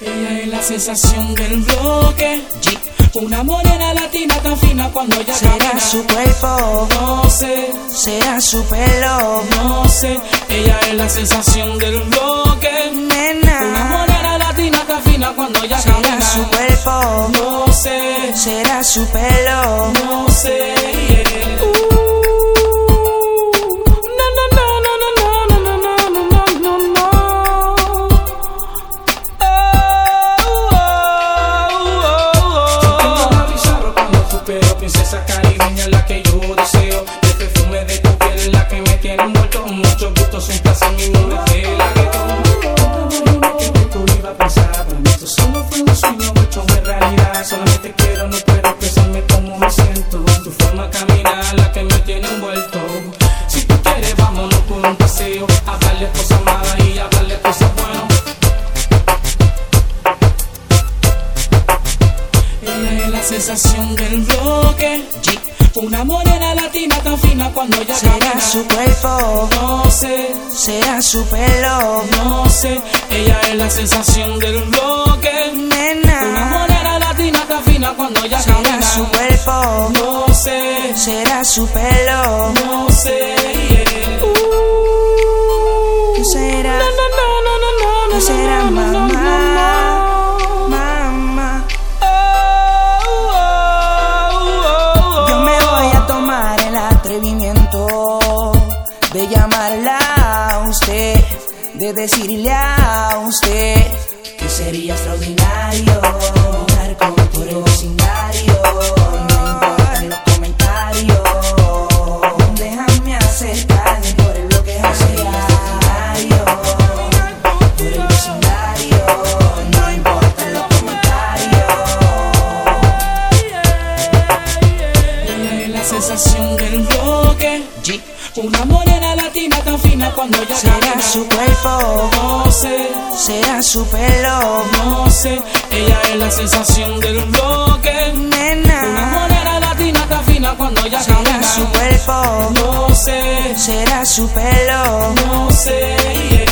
Ella es la sensación del bloque. Una morena latina tan fina cuando ella Será camina. su cuerpo, No sé, será su pelo, no sé. Ella es la sensación del bloque. Una nena. morena latina tan fina cuando ella Será camina. su cuerpo, No sé, será su pelo. no sé. Solamente quiero, no puedo expresarme como me siento. Tu forma de caminar, la que me tiene envuelto. Si tú quieres, vámonos por un paseo. Hablarle cosas malas y hablarle cosas buenas. Ella es la sensación del bloque. Una morena latina tan fina cuando ella Será camina. su cuerpo, No sé, será su pelo, no sé. Ella es la sensación del bloque. Fina cuando ella Será camina. su cuerpo, No sé, será su pelo. no sé. yeah. ¿Qué será? No, no, no, no, no, no, ¿Qué no, será, mamá? Mamá, Oh, oh, oh, yo me voy a tomar el atrevimiento de llamarla a usted, de decirle a usted que sería extraordinario Una morena latina tan fina cuando ella Será camina. su cuerpo, No sé, será su pelo, no sé. Ella es la sensación del bloque. Una nena. morena latina tan fina cuando ella Será camina. su cuerpo, No sé, será su pelo. no sé.